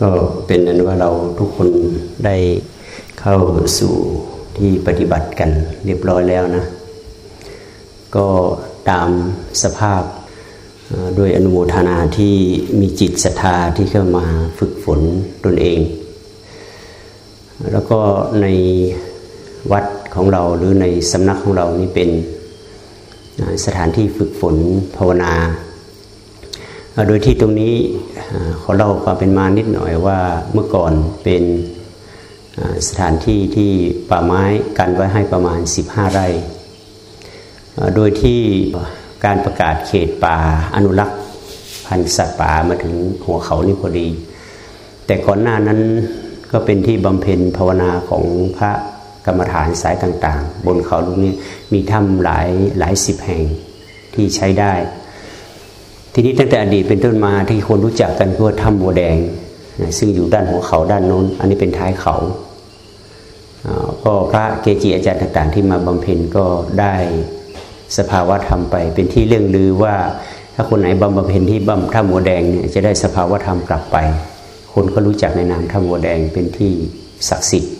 ก็เป็นนั้นว่าเราทุกคนได้เข้าสู่ที่ปฏิบัติกันเรียบร้อยแล้วนะ ก็ตามสภาพด้วยอนุโมทนาที่มีจิตศรัทธาที่เข้ามาฝึกฝนตนเอง แล้วก็ในวัดของเราหรือในสำนักของเรานี่เป็นสถานที่ฝึกฝนภาวนา โดยที่ตรงนี้ขอเล่าความเป็นมานิดหน่อยว่าเมื่อก่อนเป็นสถานที่ที่ป่าไม้กันไว้ให้ประมาณ 15 ไร่ โดยที่การประกาศเขตป่าอนุรักษ์พันธุ์สัตว์ป่ามาถึงหัวเขานี่พอดี แต่ก่อนหน้านั้นก็เป็นที่บำเพ็ญภาวนาของพระกรรมฐานสายต่าง ๆ บนเขาลูกนี้มีถ้ำหลายหลายสิบแห่งที่ใช้ได้ ทีนี้ตั้งแต่อดีตเป็นต้นมาที่คนรู้จักกันคือถ้ำบัวแดงซึ่งอยู่ด้านหัวเขาด้านโน้น อันนี้เป็นท้ายเขาก็พระเกจิอาจารย์ต่าง ๆ ที่มาบำเพ็ญก็ได้สภาวะธรรมไป เป็นที่เรื่องลือว่าถ้าคนไหนบำเพ็ญที่บำถ้ำบัวแดงเนี่ยจะได้สภาวะธรรมกลับไป คนก็รู้จักในนามถ้ำบัวแดงเป็นที่ศักดิ์สิทธิ์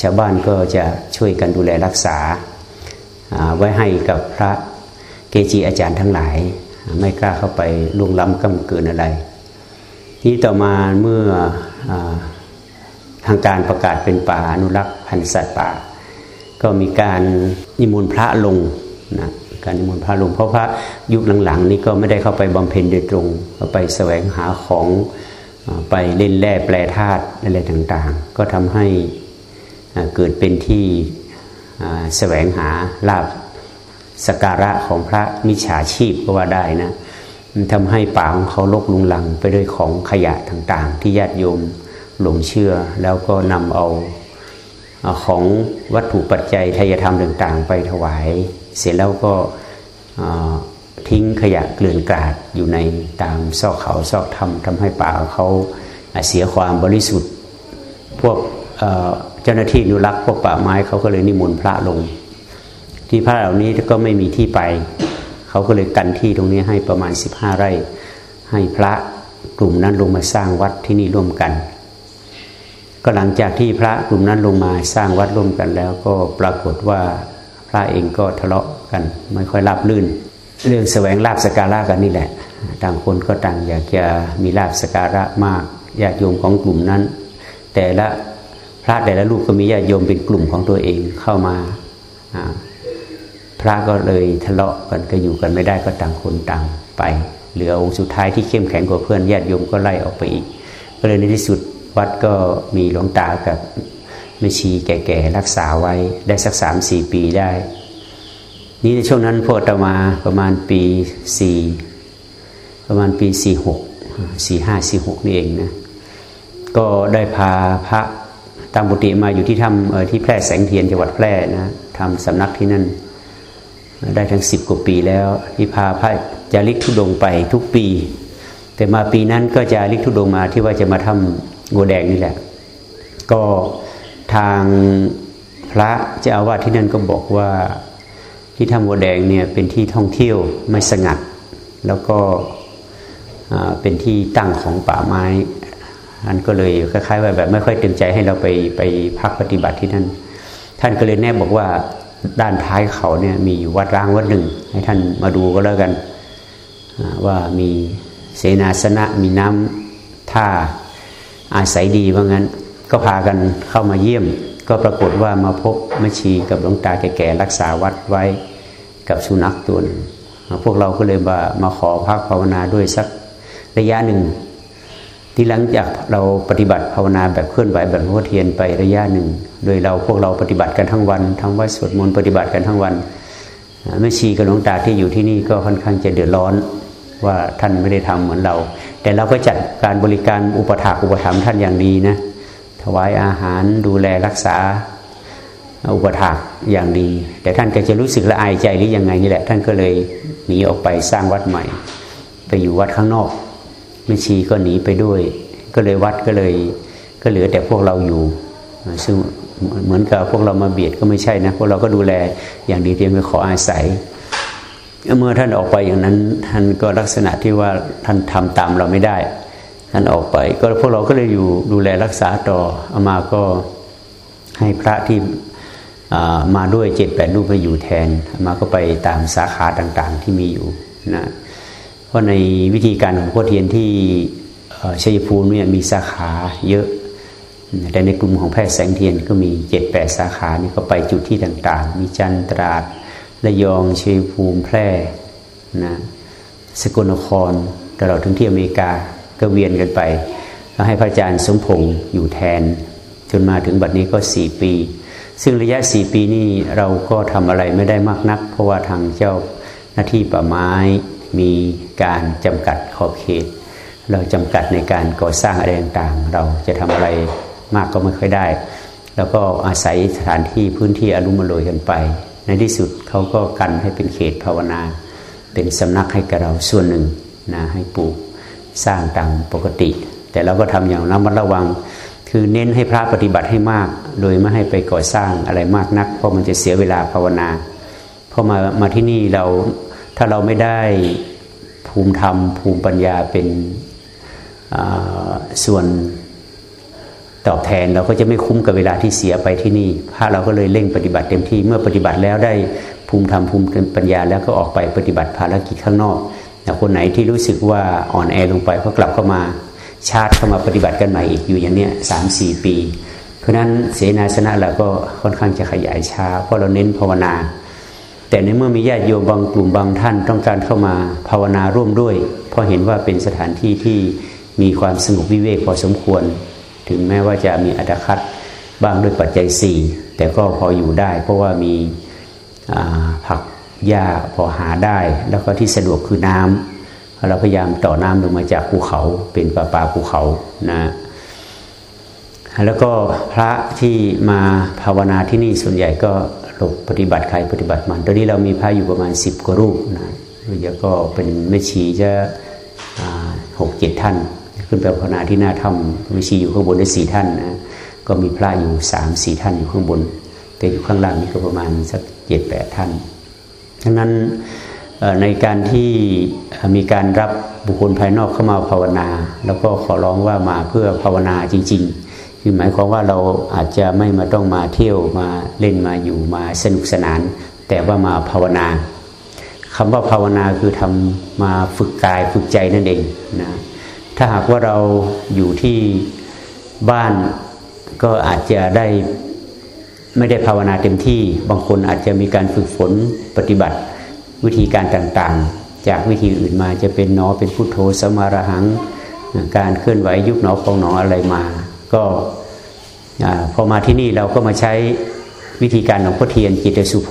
ชาวบ้านก็จะช่วยกันดูแลรักษาไว้ให้กับพระเกจิอาจารย์ทั้งหลาย ไม่กล้าเข้าไปล่วงล้ำก้ำเกินอะไร ที่ต่อมาเมื่ออทางการประกาศเป็นป่าอนุรักษ์พันธุ์สัตว์ป่า ก็มีการนิมนต์พระลงนะการนิมนต์พระลง เพราะพระยุคหลังๆ นี้ก็ไม่ได้เข้าไปบำเพ็ญโดยตรงไปแสวงหาของไปเล่นแร่แปลธาตุอะไรต่างๆ ก็ทำให้เกิดเป็นที่แสวงหาลาบ สการะของพระมิจฉาชีพก็ว่าได้นะมันทำให้ป่าของเขาลกลุงลังไปด้วยของขยะต่างๆ ที่ญาติโยมหลงเชื่อ แล้วก็นำเอาของวัตถุปัจจัยทายธรรมต่างๆ ไปถวาย เสร็จแล้วก็ทิ้งขยะเกลื่อนกลาดอยู่ในตามซอกเขาซอกถ้ำทำให้ป่าเขาเสียความบริสุทธิ์ พวกเจ้าหน้าที่นุรักษ์พวกป่าไม้เขาก็เลยนิมนต์พระลง ที่พระเหล่านี้ก็ไม่มีที่ไป เขาก็เลยกันที่ตรงนี้ให้ประมาณสิบห้าไร่ ให้พระกลุ่มนั้นลงมาสร้างวัดที่นี่ร่วมกัน ก็หลังจากที่พระกลุ่มนั้นลงมาสร้างวัดร่วมกันแล้วก็ปรากฏว่าพระเองก็ทะเลาะกันไม่ค่อยราบลื่น เรื่องแสวงลาบสการะกันนี่แหละ ต่างคนก็ต่างอยากจะมีลาบสการะมากญาติโยมของกลุ่มนั้น แต่ละพระแต่ละรูปก็มีญาติโยมเป็นกลุ่มของตัวเองเข้ามา ระก็เลยทะเลาะกันก็อยู่กันไม่ได้ก็ต่างคนต่างไป เหลือองค์สุดท้ายที่เข้มแข็งกว่าเพื่อนญาติโยมก็ไล่ออกไปอีก ก็เลยในที่สุดวัดก็มีหลวงตากับแม่ชีแก่ๆรักษาไว้ได้สักสามสี่ปีได้ นี่ในช่วงนั้นพวกตมาประมาณปีสี่ประมาณปีสี่หกสี่ห้าสี่หกนี่เองนะก็ได้พาพระตามบุตรมาอยู่ที่ทำที่แพร่แสงเทียนจังหวัดแพร่นะทำสำนักที่นั่น ได้ทั้งสิบกว่าปีแล้วที่พาพระจาริกทุดงไปทุกปี แต่มาปีนั้นก็จะริกทุดงมาที่ว่าจะมาทำงัวแดงนี่แหละ ก็ทางพระเจ้าอาวาสที่นั่นก็บอกว่าที่ทำงัวแดงเนี่ยเป็นที่ท่องเที่ยวไม่สงัด แล้วก็เป็นที่ตั้งของป่าไม้อันก็เลยคล้ายๆว่าแบบไม่ค่อยเต็มใจให้เราไปไปพักปฏิบัติที่นั่น ท่านก็เลยแนบบอกว่า ด้านท้ายเขาเนี่ยมีวัดร้างวัดหนึ่ง ให้ท่านมาดูก็แล้วกัน ว่ามีเสนาสนะมีน้ำท่าอาศัยดีว่างั้น ก็พากันเข้ามาเยี่ยม ก็ปรากฏว่ามาพบแม่ชีกับหลวงตาแก่ๆรักษาวัดไว้กับสุนัขตัวนึงพวกเราก็เลยมามาขอพักภาวนาด้วยสักระยะหนึ่ง ที่หลังจากเราปฏิบัติภาวนาแบบเคลื่อนไหวแบบหัวเทียนไประยะหนึ่ง โดยเราพวกเราปฏิบัติกันทั้งวันทั้งวัดสวดมนต์ปฏิบัติกันทั้งวันแม่ชีกับหลวงตาที่อยู่ที่นี่ก็ค่อนข้างจะเดือดร้อนว่าท่านไม่ได้ทำเหมือนเรา แต่เราก็จัดการบริการอุปถากอุปถัมภ์ท่านอย่างดีนะถวายอาหารดูแลรักษาอุปถากอย่างดี แต่ท่านก็จะรู้สึกละอายใจหรือยังไงนี่แหละ ท่านก็เลยหนีออกไปสร้างวัดใหม่ ไปอยู่วัดข้างนอก ม่ชีก็หนีไปด้วย ก็เลยวัดก็เลย ก็เหลือแต่พวกเราอยู่ ซึ่งเหมือนกับพวกเรามาเบียดก็ไม่ใช่นะพวกเราก็ดูแลอย่างดีเตรียมไปขออาศัย เมื่อท่านออกไปอย่างนั้น ท่านก็ลักษณะที่ว่าท่านทำตามเราไม่ได้ ท่านออกไป ก็พวกเราก็เลยอยู่ดูแลรักษาต่ออามาก็ให้พระที่มาด้วยเจ็ดแปดรูปมาอยู่แทนอมาก็ไปตามสาขาต่างๆที่มีอยู่นะ เพราะในวิธีการของพ่อเทียนที่ชัยภูมิเนี่ยมีสาขาเยอะ แต่ในกลุ่มของแพทย์แสงเทียนก็มีเจ็ดแปดสาขานี่ก็ไปจุดที่ต่างๆ มีจันตราดระยองชัยภูมิแพร่นะสกลนครตลอดถึงที่อเมริกาก็เวียนกันไปก็ให้พระอาจารย์สมพงศ์อยู่แทน จนมาถึงบัดนี้ก็สี่ปี ซึ่งระยะสี่ปีนี้เราก็ทำอะไรไม่ได้มากนัก เพราะว่าทางเจ้าหน้าที่ป่าไม้ มีการจำกัดขอบเขต เราจำกัดในการก่อสร้างอะไรต่างๆ เราจะทำอะไรมากก็ไม่ค่อยได้ แล้วก็อาศัยสถานที่พื้นที่อารมณ์ลอยกันไป ในที่สุดเขาก็กันให้เป็นเขตภาวนา เป็นสำนักให้กับเราส่วนหนึ่งนะให้ปลูกสร้างตามปกติ แต่เราก็ทำอย่างระมัดระวัง คือเน้นให้พระปฏิบัติให้มาก โดยไม่ให้ไปก่อสร้างอะไรมากนัก เพราะมันจะเสียเวลาภาวนาพอมามาที่นี่เรา ถ้าเราไม่ได้ภูมิธรรม ภูมิปัญญาเป็นส่วนตอบแทนเราก็จะไม่คุ้มกับเวลาที่เสียไปที่นี่พระเราก็เลยเร่งปฏิบัติเต็มที่เมื่อปฏิบัติแล้วได้ภูมิธรรมภูมิปัญญา แล้วก็ออกไปปฏิบัติภารกิจข้างนอกแต่คนไหนที่รู้สึกว่าอ่อนแอลงไปก็กลับเข้ามาชาร์จเข้ามาปฏิบัติกันใหม่อีกอยู่อย่างเนี้ยสามสี่ปี เพราะนั้นเสนาสนะเราก็ค่อนข้างจะขยายช้า เพราะเราเน้นภาวนา แต่ในเมื่อมีญาติโยมบางกลุ่มบางท่านต้องการเข้ามาภาวนาร่วมด้วย เพราะเห็นว่าเป็นสถานที่ที่มีความสงบวิเวกพอสมควร ถึงแม้ว่าจะมีอัตคัดบ้างด้วยปัจจัยสี่แต่ก็พออยู่ได้ เพราะว่ามีผักหญ้าพอหาได้ แล้วก็ที่สะดวกคือน้ำเราพยายามต่อน้ำลงมาจากภูเขาเป็นป่าป่าภูเขานะแล้วก็พระที่มาภาวนาที่นี่ส่วนใหญ่ก็ หลบปฏิบัติใครปฏิบัติมัน ตอนนี้เรามีพระอยู่ประมาณสิบกว่ารูปนะแล้วก็เป็นแม่ชีจะหกเจ็ดท่าน ขึ้นไปภาวนาที่หน้าถ้ำแม่ชีอยู่ข้างบนได้สี่ท่านนะ ก็มีพระอยู่สามสี่ท่านอยู่ข้างบน แต่อยู่ข้างล่างนี่ก็ประมาณสักเจ็ดแปดท่านฉะนั้นในการที่มีการรับบุคคลภายนอกเข้ามาภาวนา แล้วก็ขอร้องว่ามาเพื่อภาวนาจริง ๆ คือหมายความว่าเราอาจจะไม่มาต้องมาเที่ยวมาเล่นมาอยู่มาสนุกสนาน แต่ว่ามาภาวนาคำว่าภาวนาคือทำมาฝึกกายฝึกใจนั่นเองนะถ้าหากว่าเราอยู่ที่บ้านก็อาจจะได้ไม่ได้ภาวนาเต็มที่ บางคนอาจจะมีการฝึกฝนปฏิบัติวิธีการต่างๆ จากวิธีอื่นมาจะเป็นนอเป็นพุทโธสมาระหัง การเคลื่อนไหวยุบหนอพองหนออะไรมา ก็พอมาที่นี่เราก็มาใช้วิธีการของพ่อเทียนจิตสุโภ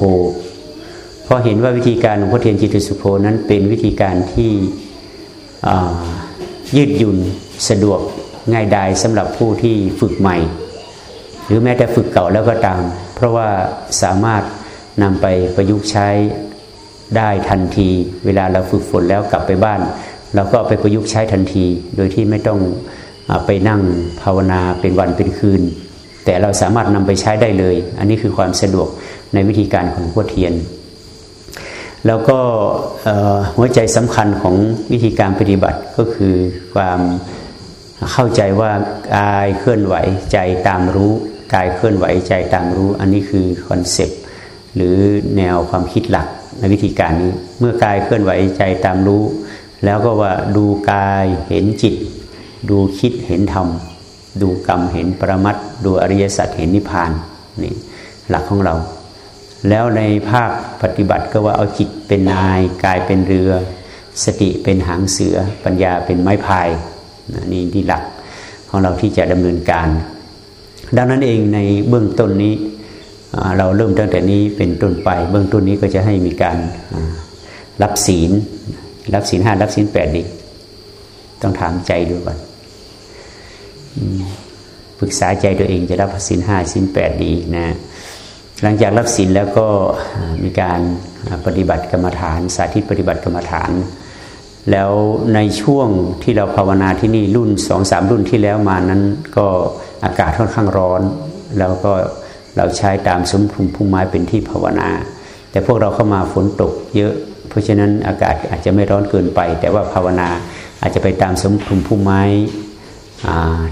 เพราะเห็นว่าวิธีการของพ่อเทียนจิตสุโภนั้นเป็นวิธีการที่ยืดหยุ่นสะดวกง่ายดายสำหรับผู้ที่ฝึกใหม่ หรือแม้แต่ฝึกเก่าแล้วก็ตาม เพราะว่าสามารถนำไปประยุกต์ใช้ได้ทันที เวลาเราฝึกฝนแล้วกลับไปบ้าน เราก็ไปประยุกต์ใช้ทันที โดยที่ไม่ต้อง ไปนั่งภาวนาเป็นวันเป็นคืน แต่เราสามารถนำไปใช้ได้เลย อันนี้คือความสะดวกในวิธีการของพวกเทียน แล้วก็หัวใจสำคัญของวิธีการปฏิบัติก็คือความเข้าใจว่ากายเคลื่อนไหวใจตามรู้กายเคลื่อนไหวใจตามรู้ อันนี้คือคอนเซปต์หรือแนวความคิดหลักในวิธีการนี้ เมื่อกายเคลื่อนไหวใจตามรู้ แล้วก็ว่าดูกายเห็นจิต ดูคิดเห็นธรรม ดูกรรมเห็นปรมัตดูอริยสัจเห็นนิพพานนี่หลักของเรา แล้วในภาคปฏิบัติก็ว่าเอาจิตเป็นนายกายเป็นเรือ สติเป็นหางเสือ ปัญญาเป็นไม้พายนี่ที่หลักของเราที่จะดำเนินการ ดังนั้นเองในเบื้องต้นนี้เราเริ่มตั้งแต่นี้เป็นต้นไป เบื้องต้นนี้ก็จะให้มีการรับศีล รับศีลห้ารับศีลแปดดี ต้องถามใจดูก่อน ปรึกษาใจตัวเองจะรับศีลห้าศีลแปดดีนะ หลังจากรับศีลแล้วก็มีการปฏิบัติกรรมฐานสาธิตปฏิบัติกรรมฐาน แล้วในช่วงที่เราภาวนาที่นี่รุ่นสองสามรุ่นที่แล้วมานั้นก็อากาศค่อนข้างร้อน แล้วก็เราใช้ตามสมภูมิพุ่มไม้เป็นที่ภาวนา แต่พวกเราเข้ามาฝนตกเยอะ เพราะฉะนั้นอากาศอาจจะไม่ร้อนเกินไป แต่ว่าภาวนาอาจจะไปตามสมภูมิพุ่มไม้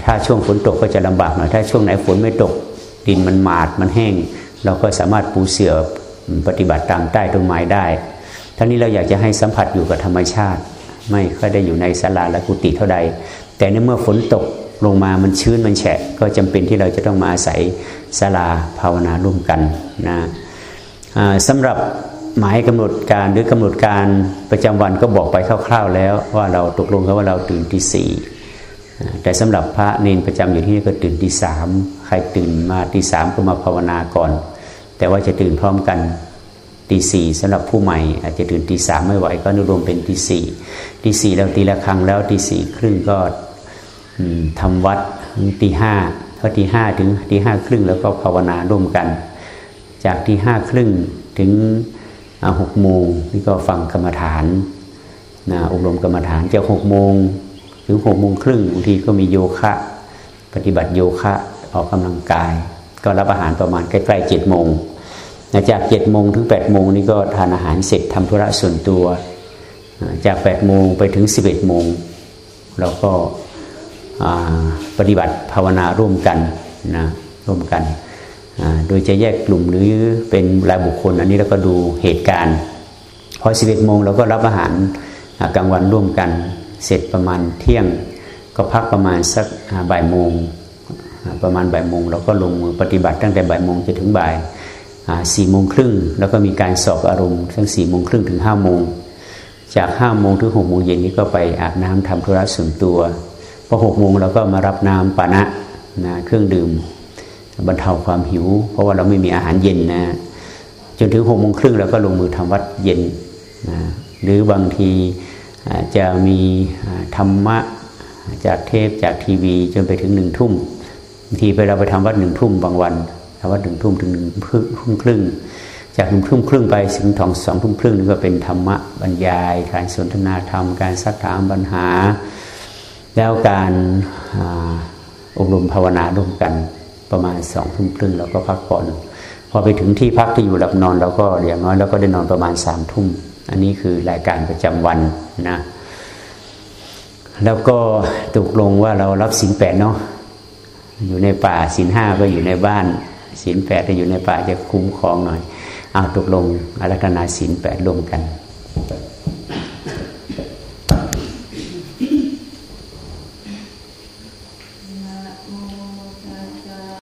ถ้าช่วงฝนตกก็จะลำบากหน่อยถ้าช่วงไหนฝนไม่ตกดินมันหมาดมันแห้ง เราก็สามารถปูเสือปฏิบัติตามใต้ต้นไม้ได้ทั้งนี้เราอยากจะให้สัมผัสอยู่กับธรรมชาติ ไม่ค่อยได้อยู่ในศาลาและกุฏิเท่าใด แต่ในเมื่อฝนตกลงมามันชื้นมันแฉะ ก็จำเป็นที่เราจะต้องมาอาศัยศาลาภาวนาร่วมกันนะสำหรับหมายกำหนดการหรือกำหนดการประจำวันก็บอกไปคร่าว ๆ แล้วว่าเราตกลงกันว่าเราตื่นที่สี่ แต่สำหรับพระเนนประจำอยู่ที่นี่ก็ตื่นที่สามใครตื่นมาที่สามก็มาภาวนาก่อน แต่ว่าจะตื่นพร้อมกันตีสี่สำหรับผู้ใหม่ อาจจะตื่นตีสามไม่ไหวก็นุรวมเป็นตีสี่ตีสี่แล้วตีละครั้งแล้วตีสี่ครึ่งก็ทำวัดตีห้าพอตีห้าถึงตีห้าครึ่งแล้วก็ภาวนาร่วมกัน จากตีห้าครึ่งถึงหกโมงนี่ก็ฟังกรรมฐานนะอบรมกรรมฐานจากหกโมง ถึงหกโมงครึ่งบางทีก็มีโยคะ ปฏิบัติโยคะออกกำลังกาย ก็รับอาหารประมาณใกล้ๆเจ็ดโมงจากเจ็ดโมงถึงแปดโมงนี่ก็ทานอาหารเสร็จทำธุระส่วนตัว จากแปดโมงไปถึงสิบเอ็ดโมงเราก็ปฏิบัติภาวนาร่วมกันนะร่วมกัน โดยจะแยกกลุ่มหรือเป็นรายบุคคล อันนี้เราก็ดูเหตุการณ์ พอสิบเอ็ดโมงเราก็รับอาหารกลางวันร่วมกัน เสร็จประมาณเที่ยงก็พักประมาณสักบ่ายโมงประมาณบ่ายโมงเราก็ลงมือปฏิบัติตั้งแต่บ่ายโมงจนถึงบ่ายสี่โมงครึ่งแล้วก็มีการสอบอารมณ์ทั้งสี่โมงครึ่งถึงห้าโมงจากห้าโมงถึงหกโมงเย็นนี้ก็ไปอาบน้ำทำธุระส่วนตัวพอหกโมงเราก็มารับน้ำปานะนะเครื่องดื่มบรรเทาความหิว เพราะว่าเราไม่มีอาหารเย็นนะจนถึงหกโมงครึ่งเราก็ลงมือทำวัดเย็นนะหรือบางที จะมีธรรมะจากเทปจากทีวีจนไปถึงหนึ่งทุ่มบางทีไปเราไปทำวัดหนึ่งทุ่มบางวันทำวัดหนึ่งทุ่มถึงหนึ่งทุ่มครึ่ง จากหนึ่งทุ่มครึ่งไปถึงทองสองทุ่มครึ่งนี่ก็เป็นธรรมะบรรยาย การสนทนาธรรม การซักถามปัญหา แล้วการอบรมภาวนาร่วมกันประมาณสองทุ่มครึ่งเราก็พักผ่อนพอไปถึงที่พักที่อยู่หลับนอนเราก็อย่างน้อยเราก็ได้นอนประมาณสามทุ่ม อันนี้คือรายการประจำวันนะ แล้วก็ตกลงว่าเรารับสินแปดเนาะอยู่ในป่าสินห้าก็อยู่ในบ้านสินแปดจะอยู่ในป่าจะคุ้มครองหน่อยเอาตกลงอารัธนาสินแปดรวมกัน